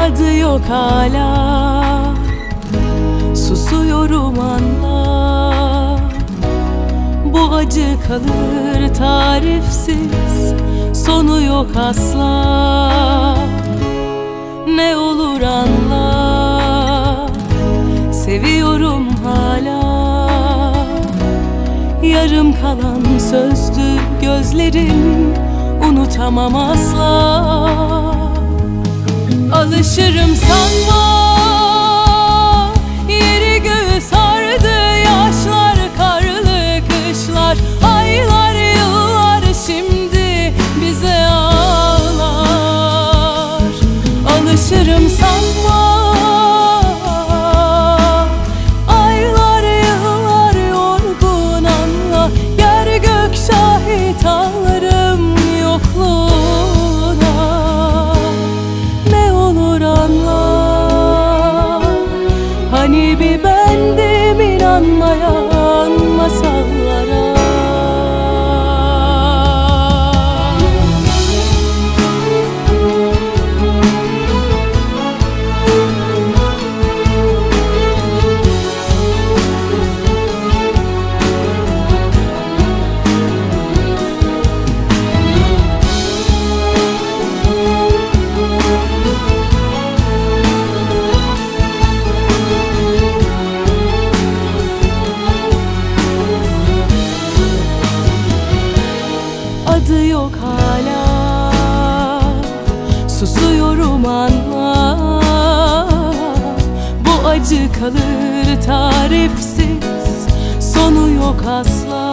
Adı yok hala. Susuyorum anla. Bu acı kalır tarifsiz Sonu yok asla Yarım kalan sözdü gözlerin Unutamam asla. Alışırım sanma Bir bendim inanmayan Adı yok hala. Susuyorum anla. Bu acı kalır tarifsiz. Sonu yok asla.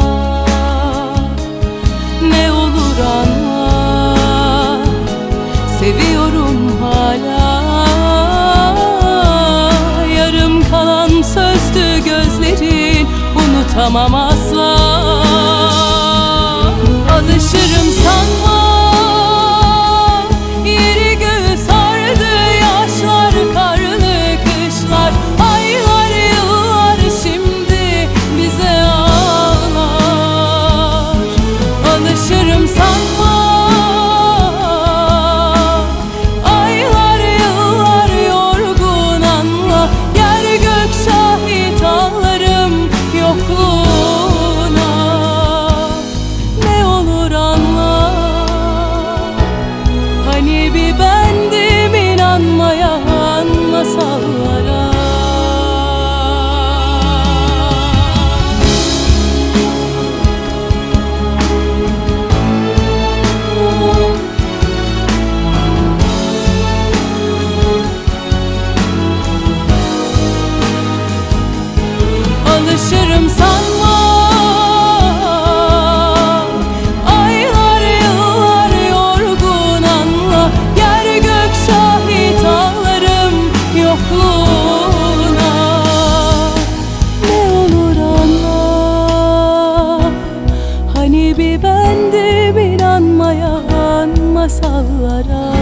Ne olur anla. Seviyorum hala. Yarım kalan sözdü gözlerin. Unutamam asla Alışırım sanma. Aylar yıllar yorgun anla. Yer gök şahit ağlarım yokluğuna. Ne olur anla. Hani bir bendim inanmayan masallara